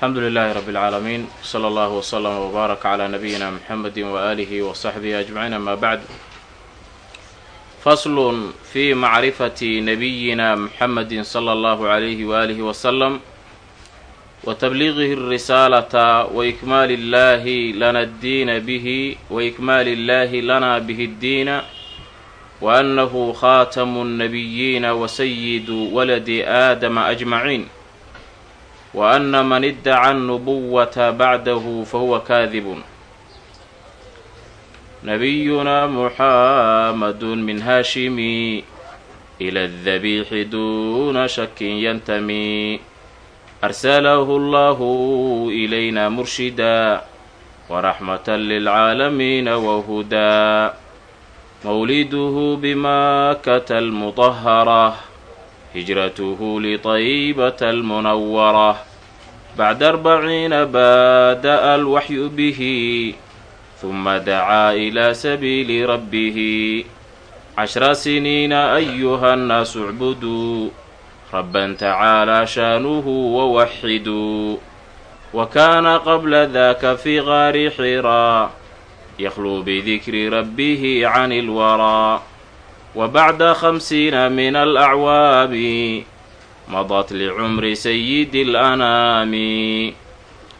alxamdu lilaahi rabbi اlcaalamiin wsala allahu wslama wbaarak calaa nabiyina muxamedi waaalihi wasaxbihi ajmaciin amaa bacd faslun fi macrifati nabiyina muxamedi sala allahu alayhi waaalihi wasalam wa tabliiqihi اrisaalata wa ikmaali illahi lana ddiina bihi wa ikmaali illahi lana bihi ddiina wa annahu khaatamu nnabiyiina wa sayidu waladi aadama ajmaciin wa ana man iddaca annubuwata bacdahu fahuwa kaadibun nabiyuna muxamadun min haashimi ila dabiixi duna shakin yantami arsalahu allahu ilayna murshida waraxmata lilcaalamiina wahudaa mawliduhu bimakata almudahara hijratuhu litaybata almunawara bacda arbaciina baada'a alwaxyu bihi huma dacaa ilaa sabiili rabbihi cashra siniina ayuha nnaasu icbuduu rabban tacaalaa shaanuhu wawaxiduu wa kaana qabla daka fii qaari xiraa yakhluu bidikri rabbihi can ilwaraa wa bacda khamsiina min alacwaabi لعمر سيد الأنام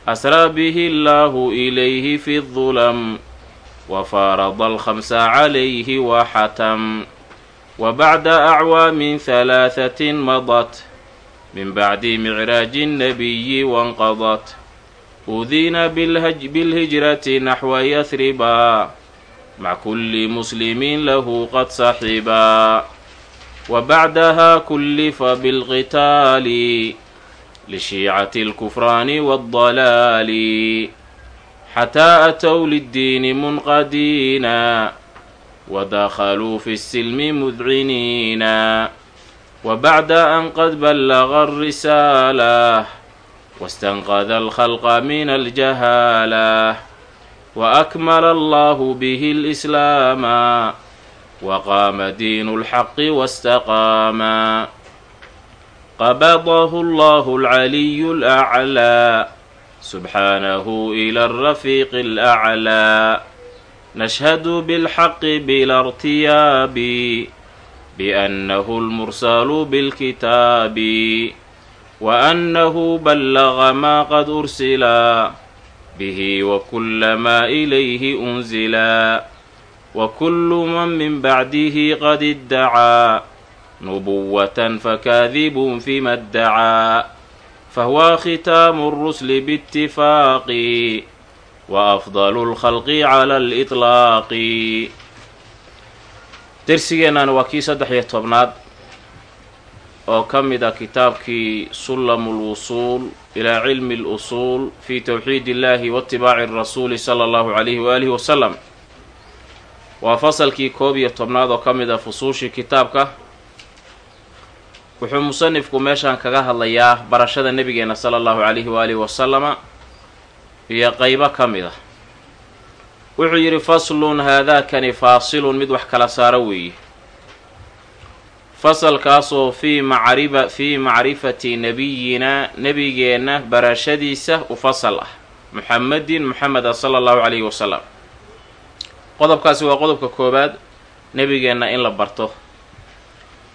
أسرى به الله إليه في الظلم وفارض الخمس عليه وحتم وبعد أعوام ثلاثة مضت من بعد معراج النبي وانقضت أذين بالهج بالهجرة نحو يثربا مع كل مسلم له قد صحبا وبعدها كلف بالقتال لشيعة الكفران والضلال حتى أتوا للدين منقدينا ودخلوا في السلم مذعنينا وبعد أن قد بلغ الرسالة واستنقذ الخلق من الجهاله وأكمل الله به الإسلام waqaama diinu lxaqi wastaqaama qabadahu allahu alcaliyu alaclaa subxaanahu ila alrafiiqi alaclaa nashhadu bilxaqi bilartiyaabi biannahu lmursalu bilkitaabi waannahu ballaqa maa qad ursilaa bihi wa kulla maa ilayhi unzilaa وكل من من بعده قد ادعى نبوة فكاذب فيما ادعى فهو ختام الرسل باتفاق وأفضل الخلق على الإطلاق درسigeennan waa kii saddex iyo tobnaad oo ka mid a kitaabkii sullamu lwusuul ilaa cilmi اlusuul fi towxiid illahi waitibaaci rasuuli sala allahu calayhi waalihi wasalam waa fasalkii koob iyo tobnaad oo ka mid a fusuushii kitaabka. Wuxuu musanifku meeshaan kaga hadlayaa barashada nebigeena sala allahu calayhi waalihi wasalama iyo qeybo ka mid a. Wuxuu yidhi faslun haadaakani faasilun mid wax kala saaro weeye fasalkaasoo fii macriba fii macrifati nebiyina nebigeenna barashadiisa u fasal ah. Muxamedin muxameda sala allahu calayhi wasalam qodobkaasi waa qodobka koowaad nebigeenna in la barto.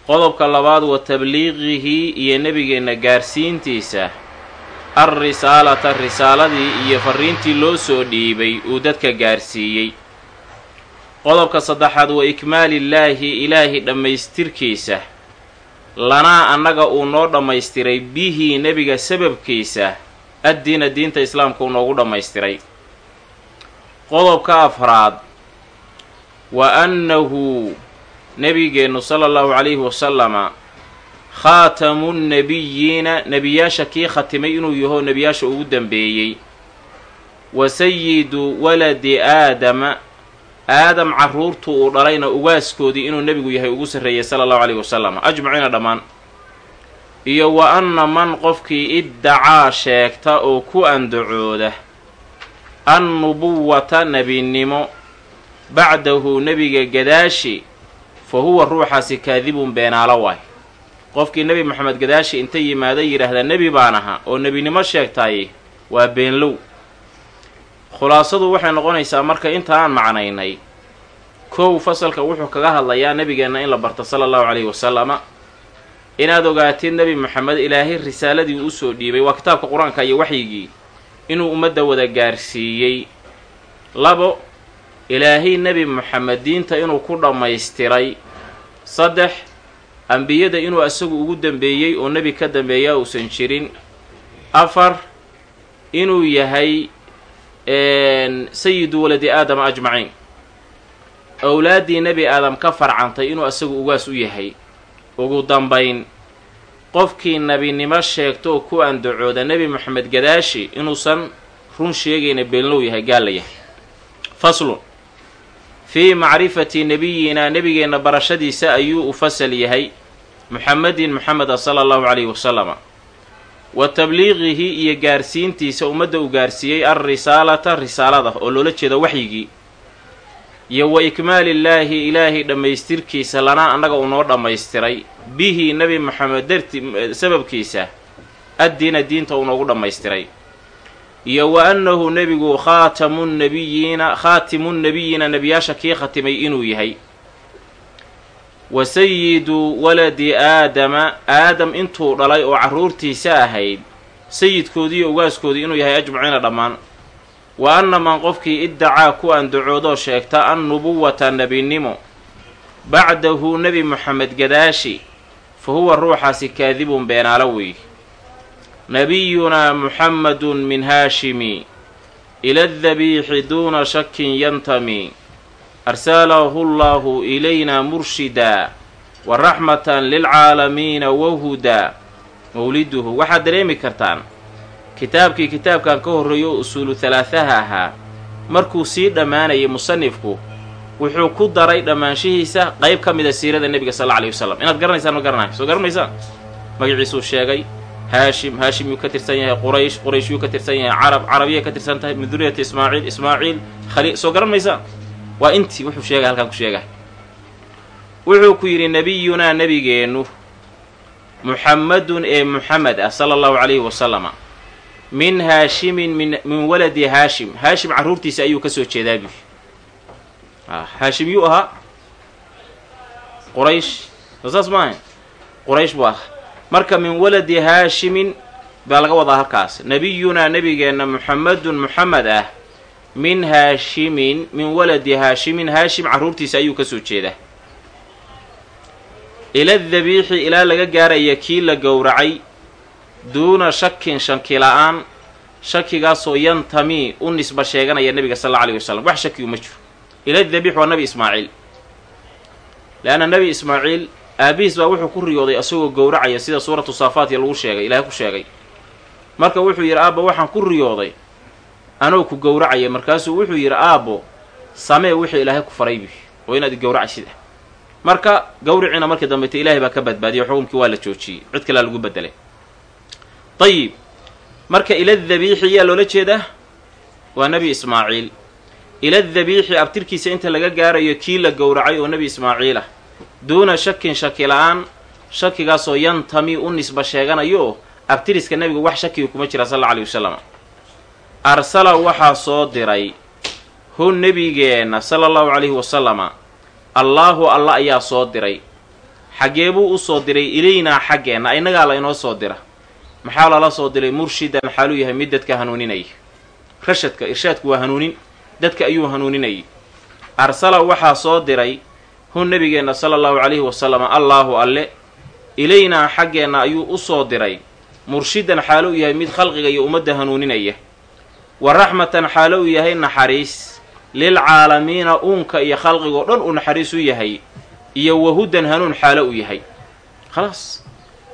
Qodobka labaad wa tabliiqihi iyo nebigeenna gaarsiintiisa alrisaalata risaaladii iyo fariintii loo soo dhiibay uu dadka gaarsiiyey. Qodobka saddexaad wa ikmaalillaahi ilaahi dhammaystirkiisa. Lanaa annaga uu noo dhammaystiray bihi nebiga sababkiisa addiina diinta islaamka uu noogu dhammaystiray. Qodobka afraad wa annahu nebigeennu sala allahu calayhi wasalama khaatamu nnebiyiina nebiyaasha kii khatimay inuu yaho nebiyaasha ugu dambeeyey wa sayidu waladi aadama aadam carruurtu uu dhalayna ugaaskoodii inuu nebigu yahay ugu sarreeyey sala allahu calayhi wasalam ajmaciina dhammaan. Iyo wa anna man qofkii iddacaa sheegta oo ku andacooda annubuwata nebinimo bacdahu nebiga gadaashi fa huwa ruuxaasi kaadibun beenaalo waay. Qofkii nebi moxamed gadaashi inta yimaada yidhaahdaa nebi baan ahaa oo nebinimo sheegtaaye waa beenlow. Khulaasadu waxay noqonaysaa marka inta aan macnaynay kow fasalka wuxuu kaga hadlayaa nebigeenna in la barto sala allahu calayhi wasalama inaad ogaatid nebi moxamed ilaahay risaaladii uu u soo dhiibay waa kitaabka qur'aanka iyo waxyigii inuu ummadda wada gaarsiiyey. Labo ilaahay nebi moxamed diinta inuu ku dhammaystiray. Saddex ambiyada inuu asagu ugu dambeeyey oo nebi ka dambeeyaa uusan jirin. Afar inuu yahay sayidu waladi aadama ajmaciin. Owlaaddii nebi aadam ka farcantay inuu asagu ugaas u yahay. Ugu dambayn qofkii nebinimo sheegto oo ku andacooda nebi moxamed gadaashi inuusan run sheegayna beenlow yahay gaalla yahay. Faslun fii macrifati nebiyina nebigeenna barashadiisa ayuu u fasal yahay muxamedin moxameda sala allahu calayhi wasalama wa tabliiqihi iyo gaarsiintiisa ummadda uu gaarsiiyey alrisaalata risaalada oo loola jeedo waxyigii iyo wa ikmaalillaahi ilaahay dhammaystirkiisa lana annaga uu noo dhammaystiray bihi nebi moxamed darti sababkiisa addiina diinta uu noogu dhammaystiray iyo wa annahu nebigu khaatamu nnebiyiina khaatimu nnebiyiina nebiyaasha kii khatimay inuu yahay. Wa sayidu waladi aadama aadam intuu dhalay oo carruurtiisa ahayd sayidkoodiiyo ugaaskoodii inuu yahay ajmaciina dhammaan. Wa anna man qofkii iddacaa ku andacoodoo sheegta annubuwata nebinimo. Bacdahu nebi moxamed gadaashi fa huwa ruuxaasi kaadibun beenaalo wey nebiyunaa muxammadun min haashimi ila adabiixi duuna shakin yantami arsalahu llaahu ilayna murshida wa raxmatan lilcaalamiina wahudaa mawliduhu waxaad dareemi kartaan kitaabkii kitaabkan ka horreeyo oo usuulu halaahaha ahaa markuu sii dhammaanayay musanifku wuxuu ku daray dhammaanshihiisa qayb ka mida siirada nebiga sal alla alay wasalam inaad garanaysaan ma garanayo soo garanaysaan magaciisuu sheegay haashim haashim yuu ka tirsan yahay quraysh quraysh yuu ka tirsan yahay carab carabiyay ka tirsan tahay min duriyati ismaaciil ismaaciil khaliil soo garan maysaan waa intii wuxuu sheegay halkaan ku sheegay. Wuxuu ku yidhi nebiyunaa nebigeennu muxammadun ee muxamed ah sala allahu calayhi wasalama min haashimin min min waladi haashim haashim carruurtiisa ayuu ka soo jeedaa buy haashim yuu ahaa? Quraysh saas maaha quraysh buu ahaa marka min waladi haashimin baa laga wadaa halkaas. Nebiyunaa nebigeenna muxammadun muxamed ah min haashimin min waladi haashimin haashim carruurtiisa ayuu ka soo jeedaa. Ila dabiixi ilaa laga gaaraya kii la gowracay duuna shakin shanki la'aan shakigaasoo yantami u nisba sheeganaya nebiga sal alla alayh wasalam wax shaki uma jiro. Ila dabiix waa nebi ismaaciil. Leanna nebi ismaaciil aabihiis baa wuxuu ku riyooday asagoo gowracaya sida suuratu saafaatiya lagu sheegay ilaahay ku sheegay. Marka wuxuu yidhi aabbo waxaan ku riyooday anoo ku gowracaya. Markaasuu wuxuu yidhi aabbo samee wixii ilaahay ku faray bi oo inaad gowracaysid ah marka gawriciina markii dambeyta ilaahay baa ka badbaadiyay xukumkii waa la joojiyey. Cid kalea lagu bedelay dayib marka ila dabiixi yaa loola jeedaa? Waa nebi ismaaciil. Ila dabiixi abtirkiisa inta laga gaarayo kii la gowracay oo nebi ismaaciil ah duuna shakin shaki la'aan shakigaasoo yantami u nisba sheeganayo abtiriska nebigu wax shakiga kuma jira sal alla alay wasalam arsala waxaa soo diray hu nebigeenna sala allahu calayhi wasalama allaahu alla ayaa soo diray. Xaggee buu u soo diray ilaynaa xaggeenna innagaa la inoo soo dira. Maxaa lala soo diray murshidan xaaluu yahay mid dadka hanuuninaya rashadka irshaadku waa hanuunin dadka ayuu hanuuninayay arsala waxaa soo diray hu nebigeenna sala allahu calayhi wasalama allaahu alle ilaynaa xaggeenna ayuu u soo diray. Murshidan xaalo u yahay mid khalqiga iyo ummadda hanuuninaya. Wa raxmatan xaalo uu yahay naxariis. Lilcaalamiina uunka iyo khalqigoo dhan uu naxariis u yahay. Iyo wahudan hanuun xaalo uu yahay. Khalaas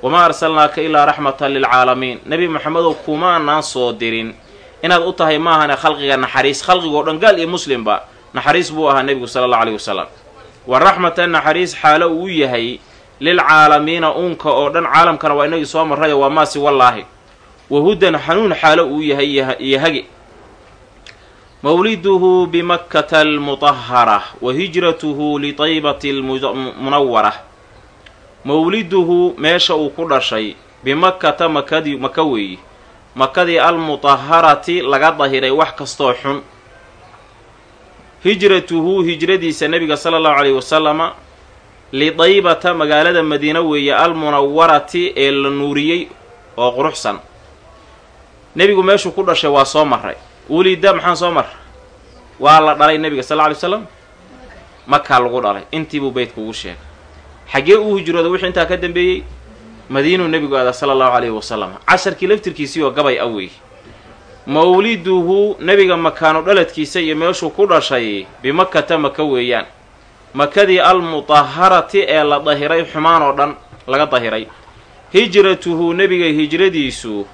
wamaa arsalnaaka ilaa raxmatan lilcaalamiin nebi maxamedow kumaanaan soo dirin. Inaad u tahay maahane khalqiga naxariis. Khalqigoo dhan gaal iyo muslimba naxariis buu ahaa nebigu sala allahu alayhi wasalam wa raxmatan naxariis xaalo uu yahay lilcaalamiina uunka oo dhan caalamkana waa inagii soo marrayo waa maasi wallaahi wahudan hanuun xaalo uu yahay iyo hage mawliduhu bimakkata almutahara wa hijratuhu litaybati almunawara mawliduhu meesha uu ku dhashay bimakkata makadii maka weeye makadii almutaharati laga dahiray wax kastoo xun hijratuhu hijradiisa nebiga sala allahu calayhi wasalama lidaybata magaalada madiine weeye almunawarati ee la nuuriyey oo quruxsan. Nebigu meeshuu ku dhashay waa soo marray. Wulida maxaan soo marra waa la dhalay nebiga sal lla alay slam makaa lagu dhalay. Intiibuu beytka ugu sheegay. Xaggee uu hijrooda wixii intaa ka dambeeyey madiinuu nebigu aadaa sala allahu calayhi wasalam casharkii laftirkiisii oo gabay awey mawliduhu nebiga makaanu dhaladkiisa iyo meeshuu ku dhashay bimakata maka weeyaan. Makadii almutaharati ee la dahiray xumaan oo dhan laga dahiray. Hijratuhu nebiga hijradiisu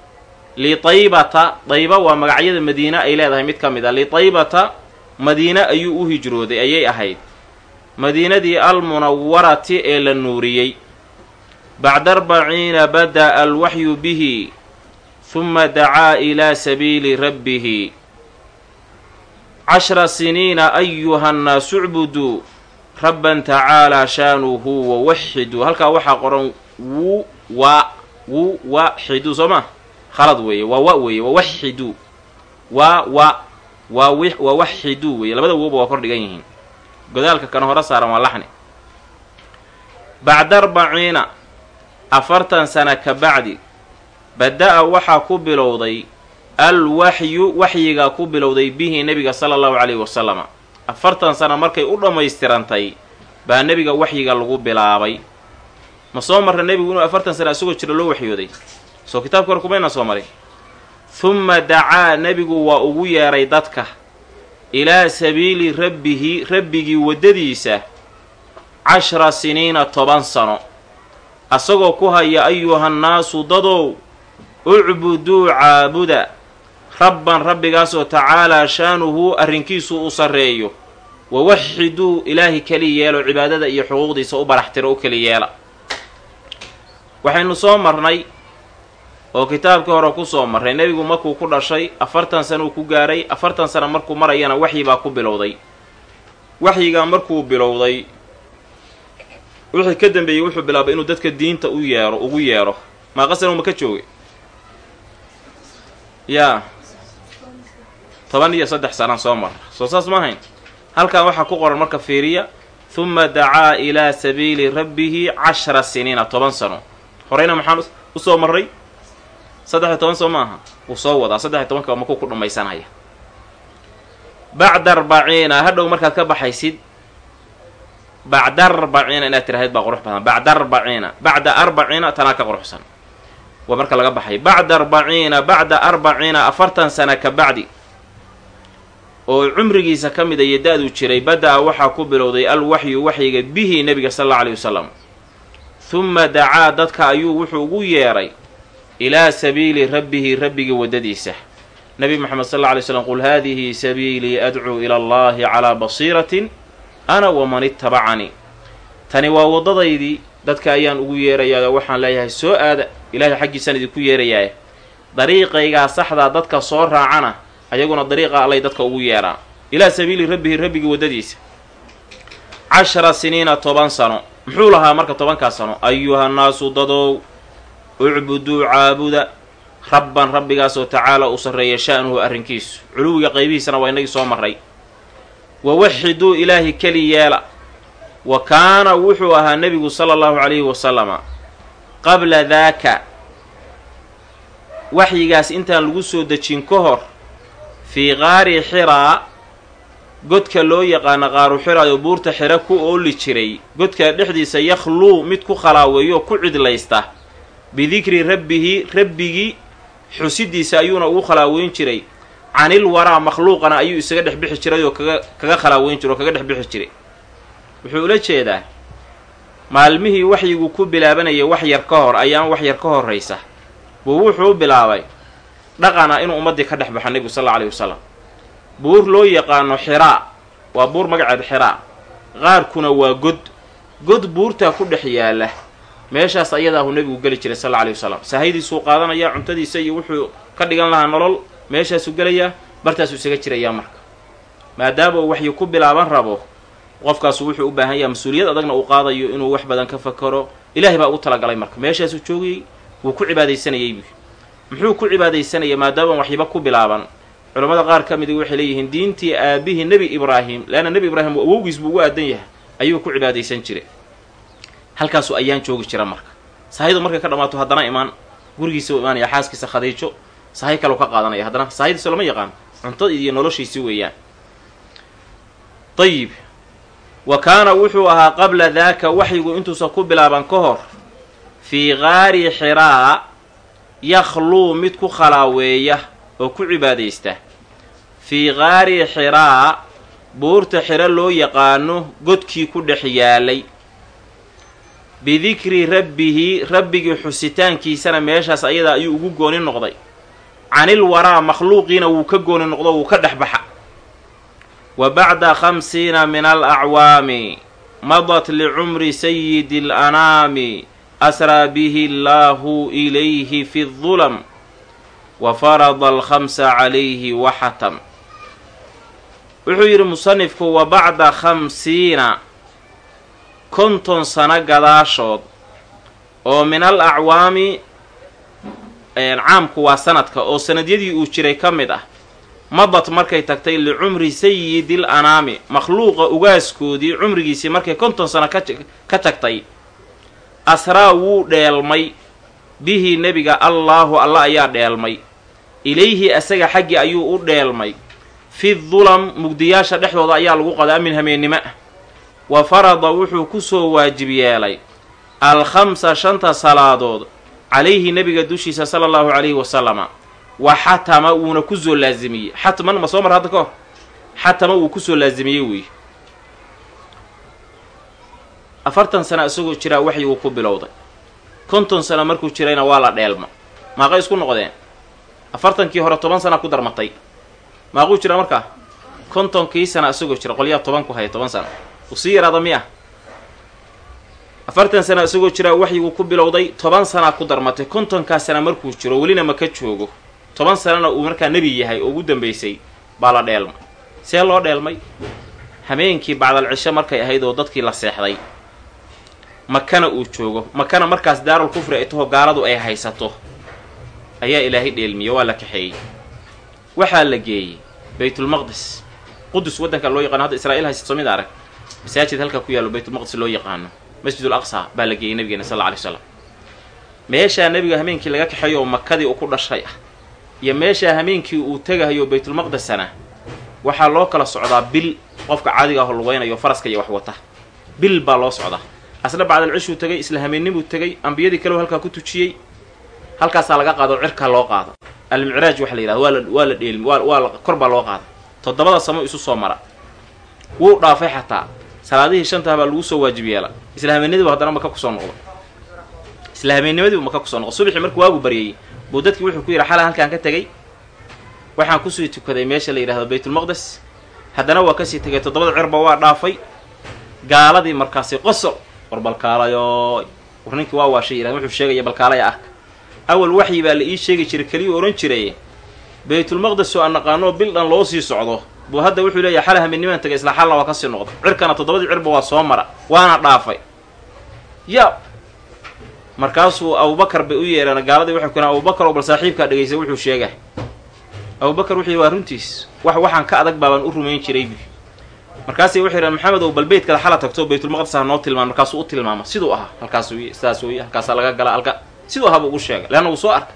litaybata dayba waa magacyada madiine ay leedahay mid ka mid a litaybata madiine ayuu u hijrooday ayay ahayd. Madiinadii almunawarati ee la nuuriyey. Bacda arbaciina bada'a alwaxyu bihi huma dacaa ilaa sabiili rabbihi cashra siniina ayuha nnaasu ucbuduu rabban tacaalaa shaanuhu wawaxiduu halkaa waxaa qoran wu wa wu xiduu soo ma khalad weeye waa wa weeye wawaxiduu waa wa wawaxiduu weeye labada woba waa kor dhigan yihiin godaalka kana hore saaran waa laxni bacda arbaciina afartan sana ka bacdi bada-a waxaa ku bilowday alwaxyu waxyigaa ku bilowday bihi nebiga sala allahu calayhi wasalama afartan sana markay u dhammaystirantay baa nebiga waxyiga lagu bilaabay. Ma soo marra nebigu inuu afartan sana isagoo jira loo waxyooday? Soo kitaabka hore kumayna soo marin. Humma dacaa nebigu waa ugu yeedhay dadka ilaa sabiili rabbihi rabbigii waddadiisa cashra siniina toban sano. Asagoo ku haya ayuhannaasu dadow ucbuduu caabuda. Rabban rabbigaasoo tacaalaa shaanuhu arrinkiisu u sarreeyo. Wawaxiduu ilaahi keli yeelo cibaadada iyo xuquuqdiisa u baraxtiro u keli yeela. Waxaynu soo marnay oo kitaabkii hore ku soo marray nebigu markuu ku dhashay afartan sana uu ku gaaray afartan sana markuu marayana waxyi baa ku bilowday. Waxyigaa markuu bilowday wixii ka dambeeyey wuxuu bilaabay inuu dadka diinta u yeero ugu yeedho maaqasan uma ka joogay yaa toban iyo saddex sanaan soo marra soo saas ma hayn halkan waxaa ku qoran marka fiiriya huma dacaa ilaa sabiili rabbihi cashra siniina toban sano. Horeyna maxaan u soo marray? Saddex iyo toban soo maaha wuu soo wadaa. Saddex iyo tobanka makuu ku dhammaysanaya bacda arbaciina hadhow markaad ka baxaysid bacda arbaciina inaad tirahayd baa qurux badan. Bacda arbaciina bacda arbaciina tanaa ka quruxsan waa marka laga baxay. Bacda arbaciina bacda arbaciina afartan sana ka bacdi. Oo cumrigiisa ka mida iyo da-duu jiray bada-a waxaa ku bilowday alwaxyu waxyiga bihi nebiga sal alla aleyh wasalam huma dacaa dadka ayuu wuxuu ugu yeedhay ilaa sabiili rabbihi rabbigii waddadiisa. Nebi moxamed sal alla alay slam qul haadihi sabiilii adcuu ila allahi calaa basiiratin ana waman ittabacanii. Tani waa waddadaydii dadka ayaan ugu yeerayaa waxaan leeyahay soo aada ilaahay xaggiisaan idinku yeerayaa dariiqaygaa saxdaa dadka soo raacana ayaguna dariiqa allay dadka ugu yeedhaa ilaa sabiili rabbihi rabbigii waddadiisa. Cashara siniina toban sano. Muxuu lahaa marka tobankaas sano? Ayuhannaasu dadow ucbuduu caabuda. Rabban rabbigaasoo tacaala u sarreeya sha'nuhu arrinkiisu. Culuwiga qaybihiisana waa inagii soo marray. Wawaxiduu ilaahi keli yeela. Wa kaana wuxuu ahaa nebigu sala allahu calayhi wasalama qabla daaka waxyigaas intaan lagu soo dejin ka hor fii qaari xiraa godka loo yaqaano qaaru xiraayoo buurta xira ku ooli jiray. Godkaa dhexdiisa yakhluu mid ku khalaaweeyo ku cidlaysta. Bidikri rabbihi rabbigii xusidiisa ayuuna ugu khalaaweyn jiray. Canil waraa makhluuqana ayuu isaga dhex bixi jiray oo kaga kaga khalaaweyn jiray oo kaga dhex bixi jiray. Wuxuu ula jeedaa maalmihii waxyigu ku bilaabanayay wax yar ka hor ayaan wax yar ka horraysa. Buu wuxuu bilaabay dhaqana inuu ummaddii ka dhex baxo nebigu sal alla alayhi wasalam buur loo yaqaano xiraa. Waa buur magaceed xiraa. Qaarkuna waa god. God buurtaa ku dhex yaalla meeshaas ayadaahuu nebigu geli jiray sal alla alayhi wasalam sahaydiisuu qaadanayaa cuntadiisa iyo wuxuu ka dhigan lahaa nolol. Meeshaasuu gelayaa bartaasuu isaga jirayaa marka. Maadaama uu waxyi ku bilaaban rabo qofkaasu wuxuu u baahan yaha mas'uuliyad adagna uu qaadayo inuu wax badan ka fakaro. Ilaahay baa ugu talagalay marka. Meeshaasuu joogayey wuu ku cibaadaysanayay buu. Muxuu ku cibaadaysanaya maadaamaan waxyiba ku bilaaban. Culammada qaar ka midi waxay leeyihiin diintii aabihii nebi ibraahim leanna nebi ibraahim awowgiis buu ugu aadan yahay ayuu ku cibaadaysan jiray. Halkaasuu ayaan joogi jira marka. Sahaydu markay ka dhammaato haddana imaan gurigiisa u imaanaya xaaskiisa khadiijo sahay kaleu ka qaadanaya. Haddana sahaydiisa lama yaqaan cuntada iyo noloshiisi weeyaan. Ayib wa kaana wuxuu ahaa qabla daaka waxyigu intuusan ku bilaaban ka hor fii qaari xiraa yakhluu mid ku khalaaweeya oo ku cibaadaysta. Fii qaari xiraa buurta xiro loo yaqaano godkii ku dhex yaalay. Bidikri rabbihi rabbigii xusitaankiisana meeshaas ayadaa ayuu ugu gooni noqday. Canil waraa makhluuqiina wuu ka gooni noqdo wuu ka dhex baxa wa bacda khamsiina min alacwaami madat licumri sayidi alanaami asraa bihi allaahu ilayhi fi dulam wa farada alkhamsa calayhi waxatam wuxuu yidhi musanifku wa bacda khamsiina konton sano gadaashood oo min al caamku waa sanadka oo sanadyadii uu jiray ka mid ah madad markay tagtay licumri sayidil anaami makhluuqa ugaaskoodii cumrigiisii markay konton sano ka tagtay. Asraa wuu dheelmay. Bihi nebiga allaahu alla ayaa dheelmay. Ilayhi asaga xaggii ayuu u dheelmay. Fi dulam mugdiyaasha dhexdooda ayaa lagu qaday amin hameennimo ah wa farada wuxuu ku soo waajib yeelay. Alkhamsa shanta salaadood calayhi nebiga dushiisa sala allahu calayhi wasalama wa xatama wuuna ku soo laasimiyey xatman ma soo mar hadda ka hor? Xatama wuu ku soo laasimiyey weeye afartan sana isagoo jiraa waxyiguu ku bilowday. Konton sano markuu jirayna waa la dheelma. Maaqay isku noqdeen. Afartankii hore toban sana ku darmatay. Maaquu jira markaa? Kontonkii sana isagoo jira. Qolyaa toban ku haya toban sana. Uu sii yaraada miya afartan sana isagoo jiraa waxyiguu ku bilowday. Toban sanaa ku darmatay. Kontonkaa sana markuu jiro welina ma ka joogo toban sanana uu markaa nebi yahay oo ugu dambaysay baa la dheelmay. See loo dheelmay? Habeenkii bacdal cisho markay ahayd oo dadkii la seexday. Makana uu joogo. Makana markaas daarul kufri ay taho gaaladu ay haysato. Ayaa ilaahay dheelmiyey waa la kaxeeyey. Waxaa la geeyey baytulmaqdis qudus waddanka loo yaqano hadda israa'iil haysato mid arag. Masaajid halka ku yaallo baytulmaqdis loo yaqaano. Masjidul aqsa baa la geeyey nabigeena sal alla alay slam meeshaa nebiga hameenkii laga kaxeeyo oo makadii uu ku dhashay ah iyo meeshaa hameenkii uu tegahayo baytulmaqdisana waxaa loo kala socdaa bil qofka caadiga aho lugeynayo faraska iyo wax wata. Bil baa loo socdaa. Asna bacdal cishuu tegay isla hameennibuu tegay ambiyadii kaleu halkaa ku tujiyey halkaasaa laga qaado cirkaa loo qaado. Almicraaj waxa la yidhahda waa la waa la dheelmi waa la kor baa loo qaada. Toddobada samo isu soo mara. Wuu dhaafay xataa. Salaadihii shantaha baa lagu soo waajib yeela isla haddana maka ku soo noqdo. Isla maka ku soo noqdo. Subaxii markuu waagu baryayey buu dadkii wuxuu ku yidhi xala halkaan ka tegey. Waxaan ku sii tukaday meesha la yidhahdo baytulmaqdes haddana waa ka sii tegay toddobada cirba waa dhaafay. Gaaladii markaasi qosol war balkaalayo ninkii waa waashay yidhahda wuxuu sheegaya balkaalaya arka awal waxyi baa la ii sheegi jiray keliyuu odhan jiray baytulmaqdes oo aan naqaanoo bil dhan loo sii socdo. Buu hadda wuxuu leeyahay xala hamenimaan tegay isla xalna waa ka sii noqda cirkana toddobadii cirba waa soo mara waana dhaafay. Ya markaasuu abubakar bay u yeedheen gaaladii waxay ku abubakar oo bal saaxiibkaa dhegaysay wuxuu sheegay. Abubakar wuxuu waa runtiis wax waxaan ka adag baabaan u rumayn jiraybi markaasay wuxuu yidhaen maxamed ow bal beytkada xala tagto baytulmaqdis ha noo tilmaam markaasuu u tilmaama. Siduu ahaa halkaas wey sidaas halkaasaa laga gala halka siduu ahaa buu ugu sheegay. Leanna wuu soo arkay.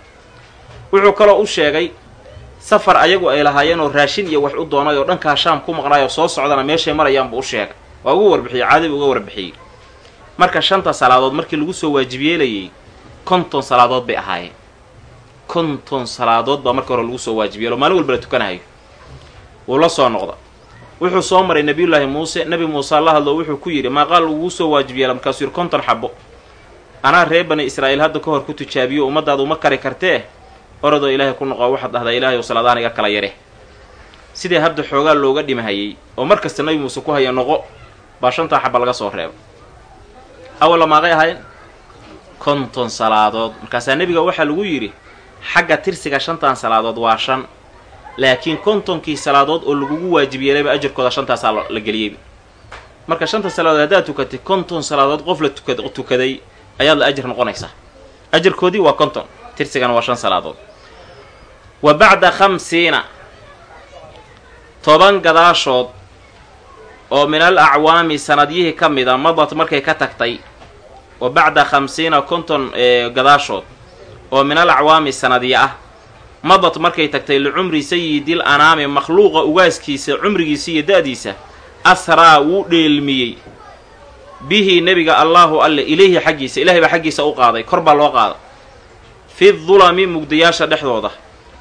Wuxuu kaloo u sheegay safar ayagu ay lahaayeen oo raashin iyo wax u doonay oo dhankaa shaam ku maqnaay oo soo socdana meeshay marayaan buu u sheegay. Waa ugu warbixiyey caadibu uga warbixiyey marka shanta salaadood markii lagu soo waajib yeelayay konton salaadood bay ahaayeen. Konton salaadood baa marka hore lagu soo waajib yeelo maalin walba la tukanahayo wuu la soo noqda wuxuu soo maray nebiyullaahi muuse. Nebi muuse la hadlo wuxuu ku yidhi maaqaal laguu soo waajib yeela markaasuu yidhi konton xabo anaa reer bani israa'iil hadda ka hor ku tijaabiyo ummadaadu ma kari kartee? Orodoo ilaahay ku noqo waxaad dhahdaa ilaahay ou salaadaan iga kala yare. Sidii hadda xoogaa looga dhimahayey oo mar kasta nebi muuse ku haya noqo baa shantaa xaba laga soo reeba awalla maaqay ahayn? Konton salaadood. Markaasaa nebiga waxaa lagu yidhi xagga tirsiga shantan salaadood waa shan laakiin kontonkii salaadood oo lagugu waajib yeelayba ajarkooda shantaasaa la geliyeyba marka shanta salaadood haddaad tukatay konton salaadood qof la tuka tukaday ayaad la ajar noqonaysaa. Ajarkoodii waa konton tirsigana waa shan salaadood. Wa bacda khamsiina toban gadaashood oo min al acwaami sanadyihii ka mid a madad markay ka tagtay wa bacda khamsiina konton gadaashood oo min al acwaami sanadya ah. Madad markay tagtay licumri sayidil anaami makhluuqa ugaaskiisa cumrigiisa iyo da-diisa asraa wuu dheelmiyey. Bihi nebiga allaahu alle ilayhi xaggiisa ilahay baa xaggiisa u qaaday kor baa loo qaada fi dulami mugdayaasha dhexdooda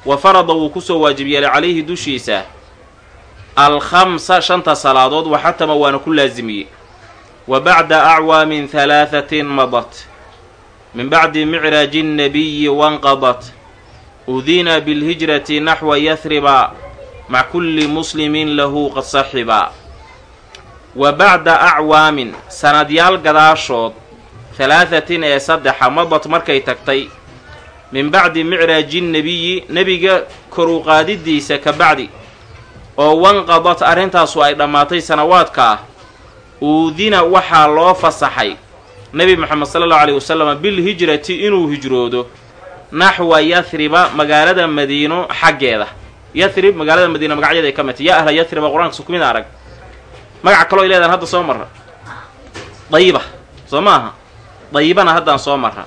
wa farada wuu ku soo waajib yeelay calayhi dushiisa alkhamsa shanta salaadood waxatama waana ku laasimiyey wa bacda acwaamin halaahatin madat. Min bacdi micraaji nnabiyi wanqadat. Udina bilhijrati naxwa yahriba mac kulli muslimin lahu qad saxiba. Wa bacda acwaamin sanadyaal gadaashood halaahatin ee saddexa madat markay tagtay. Min bacdi micraaji nnebiyi nebiga koru qaadidiisa ka bacdi oo wanqadat arrintaasu ay dhammaatay sanawaadka ah uudina waxaa loo fasaxay. Nebi moxamed sala allahu aleyhi wasalam bilhijrati inuu hijroodo naxwa yahriba magaalada madiino xaggeeda. Yahrib magaalada madiina magacyaeda ay ka midtay yaa ahla yahriba qur'aanka sukumida arag. Magaca kaloo ay leedahan hadda soo marra. Dayiba soo maaha? Dayibana haddaan soo marra.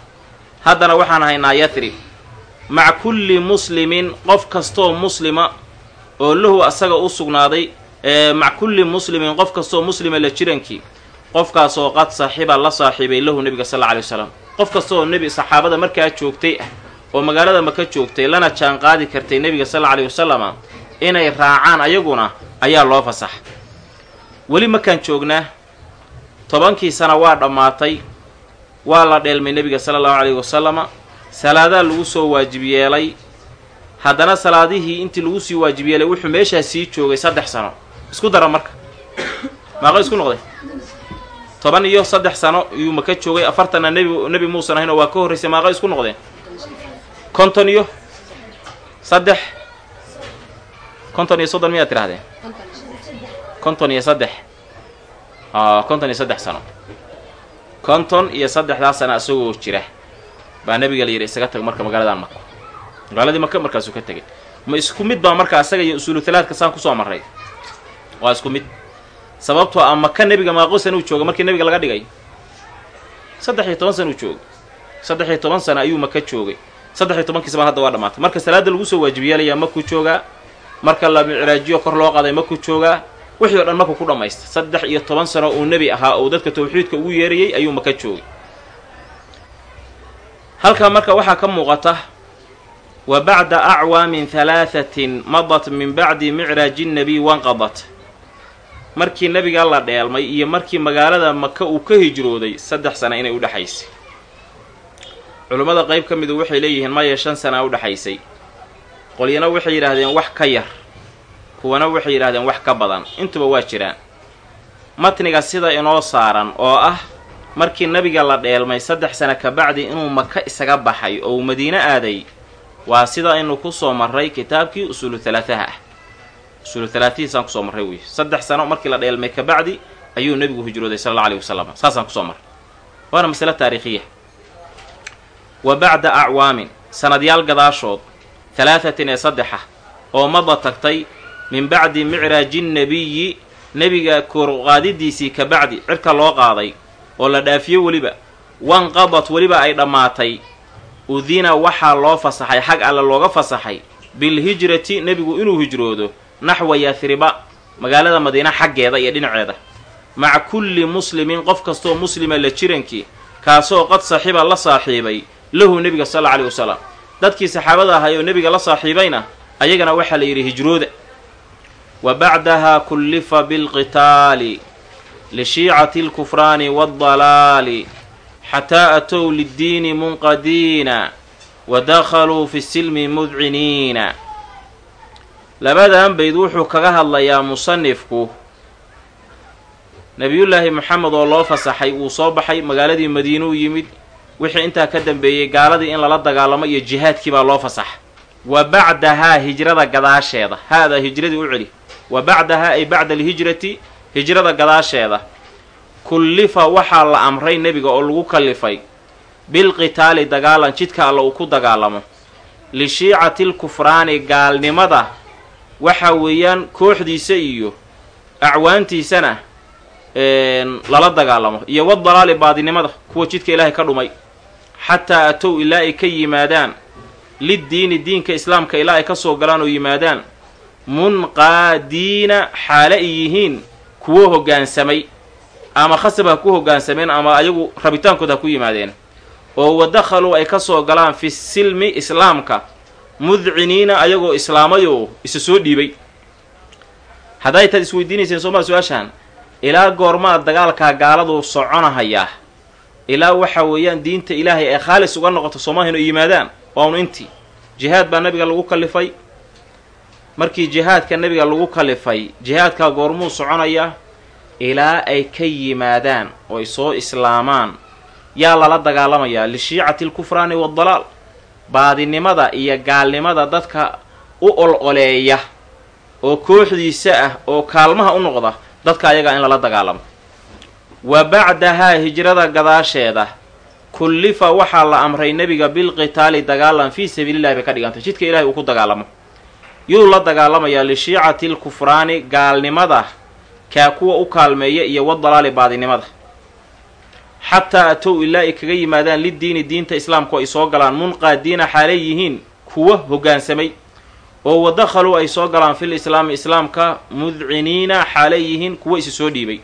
Haddana waxaan haynaa yathrib maca kulli muslimin qof kastoo muslima oo lahu asaga u sugnaaday maca kulli muslimin qof kastoo muslima la jirankii qofkaasoo qad saaxiba la saaxiibay lahu nebiga sal alla alay wasalam qof kastaoo nebi saxaabada markaa joogtay ah oo magaalada maka joogtay lana jaan qaadi kartay nebiga sal alla aleyhi wasalama inay raacaan ayaguna ayaa loo fasaxa weli makaan joognaa tobankii sana waa dhammaatay waa la dheelmay nebiga sala allahu caleyhi wasalama salaadaa lagu soo waajib yeelay. Haddana salaadihii intii lagu sii waajib yeelay wuxuu meeshaa sii joogay saddex sano isku dara marka. Maaqo isku noqday. Toban iyo saddex sano iyuu maka joogay. Afartanna nebi nebi muusan ahayn oo waa ka horraysay maaqo isku noqdeen konton iyo saddex. Konton iyo soddon miyaad tidhahdeen? Konton iyo saddex. Konton iyo saddex sano. Konton iyo saddexdaa sana isagoo jira. Baa nabiga la yidhi isaga tag marka magaaladan mako magaaladii maka markaasuu ka tegay. Ma isku mid baa marka isaga iyo usuulu talaadka saan ku soo marray waa isku mid. Sababtoo ah maka nebiga maaqo sana uu jooga markii nebiga laga dhigay. Saddex iyo toban sana uu joogay. Saddex iyo toban sana ayuu maka joogay. Saddex iyo tobankii saban hadda waa dhamaatay marka salaada lagu soo waajib yeelayaa makuu joogaa. Marka la micraajiyo kor loo qaaday makuu joogaa. Wixii o dhan markuu ku dhammaysta saddex iyo toban sano uu nebi ahaa oo dadka tawxiidka ugu yeerayay ayuu maka joogay. Halkaa marka waxaa ka muuqata wa bacda acwaamin halaahatin madat min bacdi micraaji nnabiy wanqadat markii nebiga la dheelmay iyo markii magaalada maka uu ka hijrooday saddex sana inay udhexaysay culummada qayb ka midu waxay leeyihiin maya shan sanaa udhexaysay qolyana waxay yidhaahdeen wax ka yar. Kuwana waxay yidhahdeen wax ka badan. Intuba waa jiraan. Matniga sida inoo saaran oo ah markii nebiga la dheelmay saddex sana kabacdi inuu maka isaga baxay oo uu madiine aaday waa sida aynu ku soo marray kitaabkii usuulu halaataha ah usuulu halaatihiisaan ku soo marray wey saddex sano markii la dheelmay kabacdi ayuu nebigu hijrooday sala alla aleyhi wasalam saasaan ku soo marray. Waana masale taariikhiya. Wa bacda acwaamin sanadyaal gadaashood halaahatin ee saddexa oo mada tagtay min bacdi micraaji nnebiyi nebiga korqaadidiisii ka bacdi cirka loo qaaday oo la dhaafiyo weliba. Wanqadat weliba ay dhammaatay udina waxaa loo fasaxay xag alle looga fasaxay bilhijrati nebigu inuu hijroodo naxwa yathriba magaalada madiina xaggeeda iyo dhinaceeda. Maca kulli muslimin qof kastoo muslima la jirankii kaasoo qad saaxiba la saaxiibay lahu nebiga sal alla wasalam dadkii saxaabada ahay oo nebiga la saaxiibayna ayagana waxaa la yidhi hijrooda. Wa bacdaha kullifa bilqitaali lishiicati alkufraani waaldalaali xataa atow liddiini munqadiina wa dakhaluu fi silmi mudciniina labadan bayd wuxuu kaga hadlayaa musanifku. Nebiyullaahi moxamed oo loo fasaxay wuu soo baxay magaaladii madiinuu yimid wixii intaa ka dambeeyey gaaladii in lala dagaalamo iyo jihaadkii baa loo fasaxa wa bacdahaa hijrada gadaasheeda. Haadaa hijradii u celi. Wa bacdahaa ay bacda alhijrati hijrada gadaasheeda. Kullifa waxaa la amray nebiga oo lagu kallifay bilqitaali dagaalan jidka alla uu ku dagaalamo. Lishiicati lkufraani gaalnimada waxa weeyaan kooxdiisa iyo acwaantiisana lala dagaalamo. Iyo wadalaali baadinimada kuwa jidka ilaahay ka dhumay. Xataa atow ilaa ay ka yimaadaan liddiini diinka islaamka ilaa ay ka soo galaan oo yimaadaan munqaadiina xaale ay yihiin kuwo hoggaansamay ama khasab ha ku hoggaansameen ama ayagu rabitaankood ha ku yimaadeen. Oo wadakhaluu ay ka soo galaan fi silmi islaamka mudciniina ayagoo islaamayoo isa soo dhiibay. Hadday taad isweydiinayseen soomaa su'aashaan? Ilaa goormaa dagaalkaa gaaladu soconahayaa ilaa waxa weeyaan diinta ilaahay ay khaalis uga noqoto soomahino yimaadaan? Waa un intii. Jihaad baa nabiga lagu kalifay. Markii jihaadka nabiga lagu kalifay jihaadkaa goormuu soconayaa ilaa ay ka yimaadaan oo ay soo islaamaan. Yaa lala dagaalamayaa lishiicati alkufraani waddalaal baadinimada iyo gaalnimada dadka u ol-oleeya oo kooxdiisa ah oo kaalmaha u noqda dadka ayagaa in lala dagaalamo. Wa bacdahaa hijrada gadaasheeda kullifa waxaa la amray nebiga bilqitaali dagaalan fii sabiilillahi bay ka dhigantay. Jidka ilahay uu ku dagaalamo. Yuu la dagaalamayaa lishiicati alkufraani gaalnimada kaa kuwa u kaalmeeya iyo wadalaali baadinimada xataa atow ilaa ay kaga yimaadaan liddiini diinta islaamku ay soo galaan munqaadiina xaalay yihiin kuwa hoggaansamay oo wadakhaluu ay soo galaan fil islaami islaamka mudciniina xaalay yihiin kuwa isi soo dhiibay.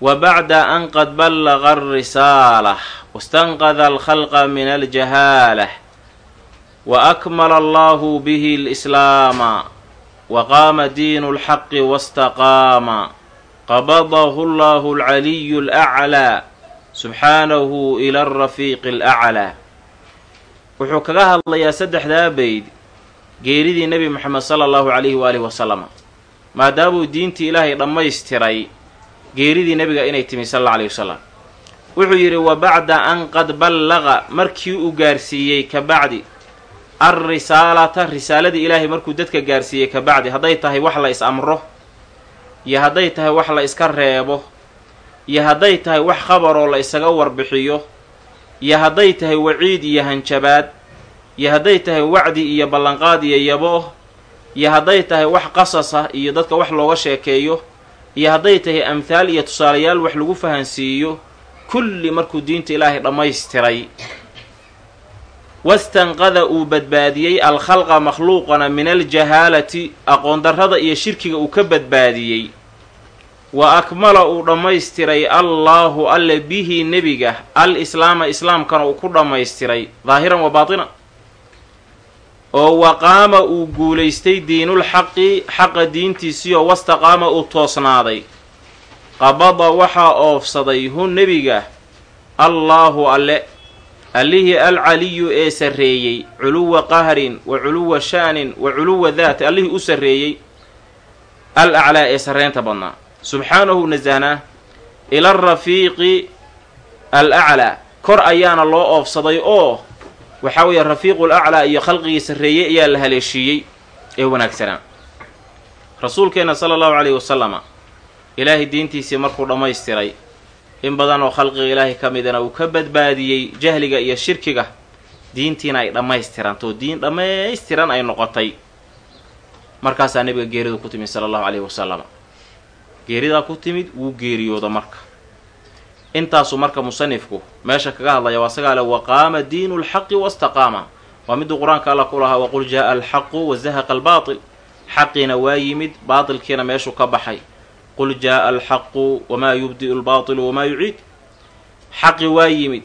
Wa bacda an qad ballaqa alrisaala wastanqada alkhalqa min aljahaalah wa akmala allahu bihi lislaama wa qaama diinu lxaqi wastaqaama qabadahu allahu alcaliyu alaclaa subxaanahu ila alrafiiqi alaclaa wuxuu kaga hadlayaa saddexdaa bayd geeridii nebi moxamed sala allahu calayhi waalihi wasalama maadaamuu diintii ilaahay dhammaystiray geeridii nebiga inay timi sal alla alayhi wasalam wuxuu yidhi wa bacda an qad ballaqa markii uu gaarsiiyey ka bacdi alrisaalata risaaladii ilaahay markuu dadka gaarsiiyey ka bacdi hadday tahay wax la is amro iyo hadday tahay wax la iska reebo iyo hadday tahay wax khabaroo la isaga warbixiyo iyo hadday tahay waciid iyo hanjabaad iyo hadday tahay wacdi iyo ballanqaad iyo yabo iyo hadday tahay wax qasasa iyo dadka wax looga sheekeeyo iyo hadday tahay amhaal iyo tusaalayaal wax lagu fahansiiyo kulli markuu diinta ilaahay dhammaystiray. Wastanqada uu badbaadiyey alkhalqa makhluuqana min aljahaalati aqoondarrada iyo shirkiga uu ka badbaadiyey wa akmala uu dhammaystiray allaahu alle bihi nebiga. Al islaama islaamkana uu ku dhammaystiray. Daahiran wa baatinan oo waqaama uu guulaystay diinulxaqi xaqa diintiisiioo wastaqaama uu toosnaaday. Qabada waxaa oofsaday hu nebiga allaahu alle allihii alcaliyu ee sarreeyey culuwa qahrin wa culuwa sha'nin wa culuwa daat allihii u sarreeyey al aclaa ee sarreynta badnaa subxaanahu nasahnaa ila arafiiqi al aclaa kor ayaana loo oofsaday oo waxaa weeye rafiiqul aclaa iyo khalqigii sarreeyey ayaa la haleeshiiyey ee wanaagsanaa rasuulkeenna sala allahu calayhi wasalama ilaahay diintiisii markuu dhammaystiray in badan oo khalqiga ilaahay ka midana uu ka badbaadiyey jahliga iyo shirkiga diintiina ay dhammaystiranto diin dhammaystiran ay noqotay. Markaasaa nebiga geeridu ku timid sala allahu calayhi wasalama geeridaa ku timid wuu geeriyooda marka. Intaasuu marka musanifku meesha kaga hadlaya waa sagaa le waqaama diinu lxaqi wastaqaama waa miduu qur'aanka alla ku lahaa waqul jaa'a alxaqu wazahaqa albaatil xaqiina waa yimid baatilkiina meeshuu ka baxay. Qul jaa'a alxaqu wamaa yubdi'u lbaatilu wamaa yuciid. Xaqi waa yimid.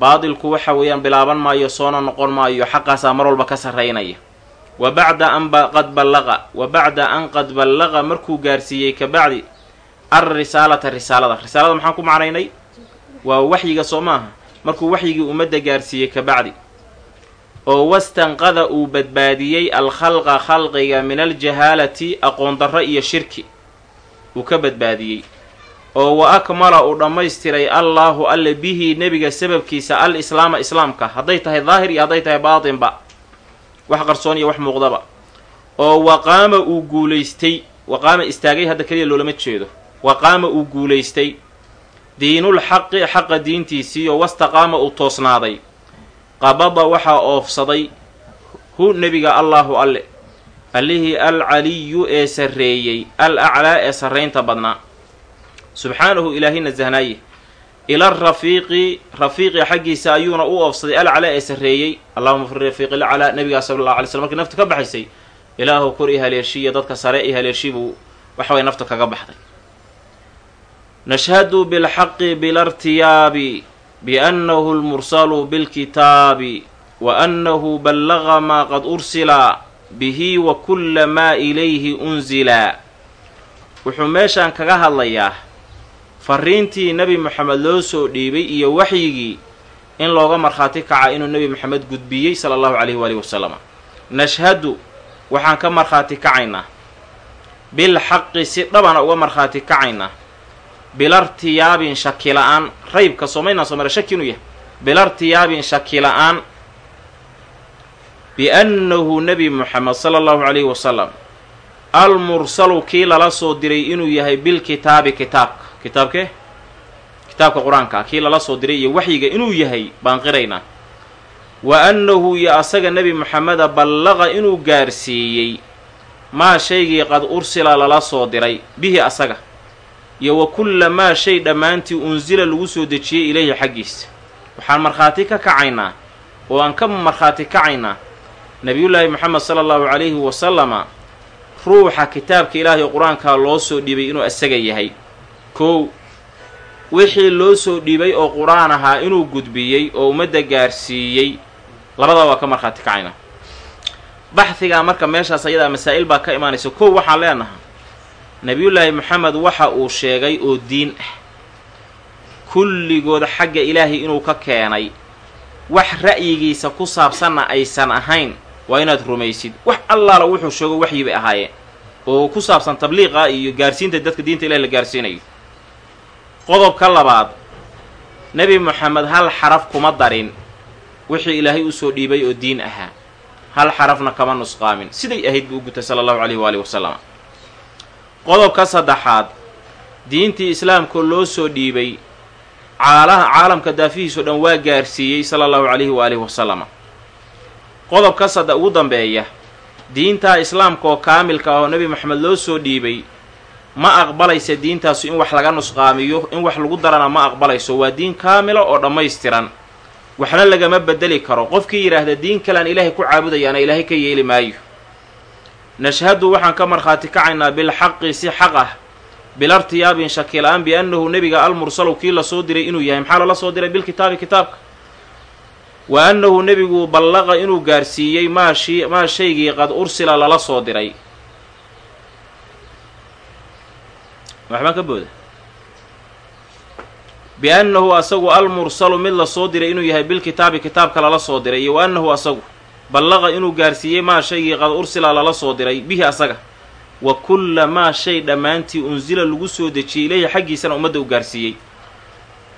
Baatilku waxa weeyaan bilaaban maayo soona noqon maayo xaqaasaa mar walba ka sarraynaya wa bacda an qad ballaqa wa bacda an qad ballaqa markuu gaarsiiyey ka bacdi alrisaalata risaalada. Risaalada maxaan ku macnaynay? Waa waxyiga soo maaha. Markuu waxyigii ummadda gaarsiiyey ka bacdi oo wastanqada uu badbaadiyey alkhalqa khalqiga min aljahaalati aqoondarro iyo shirki uu ka badbaadiyey. Oo wa akmala uu dhammaystiray allaahu alle bihi nebiga sababkiisa al islaama islaamka. Hadday tahay daahir iyo hadday tahay baatinba wax qarsoon iyo wax muuqdaba. Oo waqaama uu guulaystay waqaama istaagay hadda keliya loolama jeedo. Waqaama uu guulaystay diinul xaqi xaqa diintiisii oo wastaqaama uu toosnaaday. Qabada waxaa oofsaday hu nebiga allaahu alle allihii alcaliyu ee sarreeyey al aclaa ee sarraynta badnaa. Subxaanahu ilaahay nasahnaaye ila rafiiqi rafiiqi xaggiisa ayuuna u oofsaday alcalaa ee sarreeyey. Allahuma fi rafiiqi laclaa nebigaa sala allahu alay slam markii naftu ka baxaysay ilaahu kor i dadka sare i haleeshi buu waxaway naftu kaga baxday. Nashhadu bilxaqi bilartiyaabi biannahu lmursalu bilkitaabi wa annahu ballaga maa qad ursila bihi wa kulla maa ilayhi unzila. Wuxuu meeshaan kaga hadlayaa fariintii nebi moxamed loo soo dhiibay iyo waxyigii in looga markhaati kaca inuu nebi moxamed gudbiyey sala allahu calayhi waalihi wasalam nashhadu waxaan ka markhaati kacaynaa. Bilxaqi si dhabana uga markhaati kacaynaa. Bilartiyaabin shaki la'aan. Raybka soomaynaan soo shaki inuu yahay. Bilartiyaabin shaki la'aan. Biannahu nebi moxamed sala allahu calayhi wasalam almursalu kii lala soo diray inuu yahay bilkitaabi kitaabka kitaabkee kitaabka qur'aanka. Kii lala soo diray iyo waxyiga inuu yahay baan qiraynaa wa annahu iyo asaga nebi moxameda ballaqa inuu gaarsiiyey maa shaygii qad ursila lala soo diray. Bihi asaga. Iyo wa kulla maa shay dhammaantii unsila lagu soo dejiyey ilayhi xaggiisa waxaan markhaati ka kacaynaa oo aan ka markhaati kacaynaa nebiyullaahi moxamed sala allahu calayhi wasalama ruuxa kitaabka ilaahay qur'aankaa loo soo dhiibay inuu asaga yahay kow wixii loo soo dhiibay oo qur'aan ahaa inuu gudbiyey oo ummadda gaarsiiyey labadaa waa ka markhaati kacaynaa baxhigaa marka meeshaas ayadaa masaa'il baa ka imaanaysa. Kow waxaan leenahaa nebiyullaahi moxamed waxa uu sheegay oo diin ah. Kulligood xagga ilaahay inuu ka keenay wax ra'yigiisa ku saabsanna aysan ahayn waa inaad rumaysid. Wax allaala wuxuu sheego waxyi bay ahaayeen oo ku saabsan tabliiqa iyo gaarsiinta dadka diinta ilahi la gaarsiinayo qodobka labaad nebi moxamed hal xaraf kuma darin wixii ilaahay u soo dhiibay oo diin ahaa. Hal xarafna kama nusqaamin. Siday ahayd buu u gutay sala allahu calayhi waalihi wasalam qodobka saddexaad diintii islaamkoo loo soo dhiibay caalaha caalamka daafihiisao dhan waa gaarsiiyey sala allahu calayhi waalihi wasalama qodobka sadde ugu dambeeya diintaa islaamka oo kaamilka ah oo nebi moxamed loo soo dhiibay ma aqbalaysa diintaasu in wax laga nusqaamiyo in wax lagu darana ma aqbalayso. Waa diin kaamila oo dhammaystiran. Waxna lagama bedeli karo. Qofkii yidhaahda diin kalean ilaahay ku caabudayaana ilaahay ka yeeli maayo. Nashhadu waxaan ka markhaati kacaynaa bilxaqi si xaq ah bilartiyaabin shaki la'aan biannahu nebiga almursalu kii la soo diray inuu yahay. Maxaa lala soo diray? Bilkitaabi kitaabka. Wa annahu nebigu ballaqa inuu gaarsiiyey maa shi maa shaygii qad ursila lala soo diray waxbaan ka booda. Biannahu asagu almursalu mid la soo diray inuu yahay bilkitaabi kitaabka lala soo diray iyo wa annahu asagu ballaqa inuu gaarsiiyey maa shaygii qad ursila lala soo diray bihi asaga. Wa kulla maa shay dhammaantii unsila lagu soo dejiyey ilayhi xaggiisana ummadda u gaarsiiyey.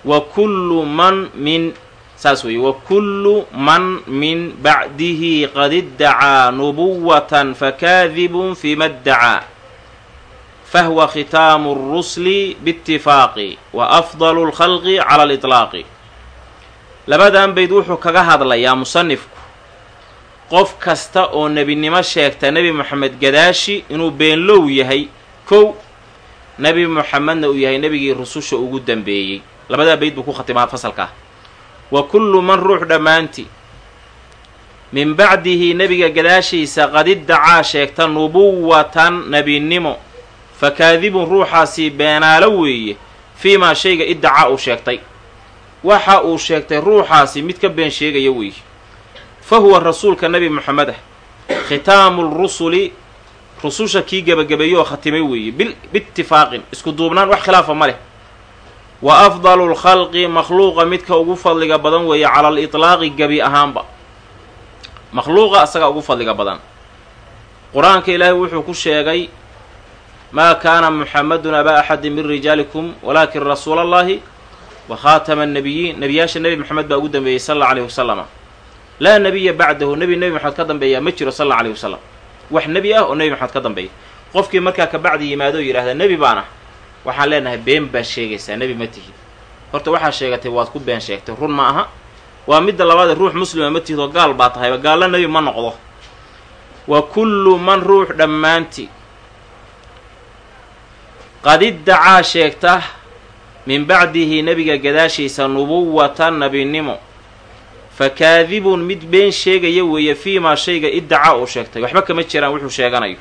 Wa kullu man min saas weeye wa kullu man min bacdihi qad iddacaa nubuwatan fakaadibun fima ddacaa fahwa khitaamu rusli biitifaaqi wa afdalu lkhalqi cala aliطlaaqi labadan bayd wuxuu kaga hadlayaa musanifku qof kasta oo nebinimo sheegta nebi moxamed gadaashi inuu beenlow yahay kow nebi moxamedna uu yahay nebigii rususha ugu dambeeyey labadaa bayd buu ku khatimaa fasalkaa wa kullu man ruux dhammaanti min bacdihi nebiga gadaashiisa qad iddacaa sheegta nubuwatan nebinimo fakaadibun ruuxaasi beenaalo weeye fii maa shayga iddacaa uu sheegtay. Waxa uu sheegtay ruuxaasi mid ka been sheegaya weeye. Fa huwa rasuulka nebi moxamed ah khitaamu lrusuli rususha kii gebagabeeyo oo khatimay weeye biitifaaqin isku duubnaan wax khilaafa ma leh. Wa afdalu lkhalqi makhluuqa midka ugu fadliga badan weeye cala aliطlaaqi gebi ahaanba. Makhluuqa asagaa ugu fadliga badan. Qur'aanka ilaahay wuxuu ku sheegay maa kaana muxamadun abaa axadin min rijaalikum walaakin rasuula allahi wa khaatama annabiyiin nebiyaasha nebi moxamed baa ugu dambeeyey sal alla alayhi wasalama laa nebiya bacdahu nebi nebi maxamed ka dambeeyaa ma jiro sal alla alayhi wasalam wax nebi ah oo nebi maxamed ka dambeeya qofkii markaa kabacdi yimaado oo yidhahda nebi baan ah waxaan leenahay been baad sheegaysaa nebi ma tihid horta waxaa sheegatay waad ku been sheegtay run ma aha waa midda labaadee ruux muslima ma tihid oo gaal baa tahayba gaallo nebi ma noqdo wa kullu man ruux dhammaantii qad iddacaa sheegta min bacdihi nebiga gadaashiisa nubuwatan nebinimo. Fa kaadibun mid been sheegaya weeye fii maa shayga iddacaa uu sheegtay. Waxba kama jiraan wuxuu sheeganayo.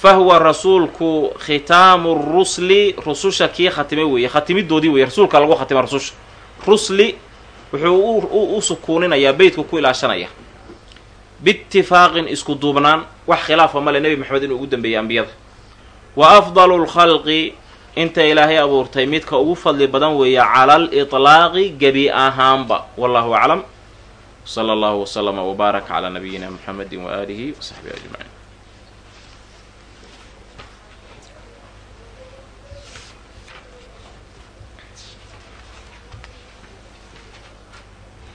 Fa huwa rasuulku khitaamu rusli rususha kii khatimay weeye. Khatimidoodii weeye rasuulka lagu khatima rususha. Rusli wuxuu u sukuuninayaa beytku ku ilaashanaya. Biitifaaqin isku duubnaan wax khilaafa male nebi maxamed inuu ugu dambeeyey ambiyada wa afdalu lkhalqi inta ilaahay abuurtay midka ugu fadli badan weeye cala aliطlaaqi gebi ahaanba. Wallahu aclam. Sala allahu waslama wbaaraka calaa nabiyina muxamedi waaalihi wasaxbihi ajmaciin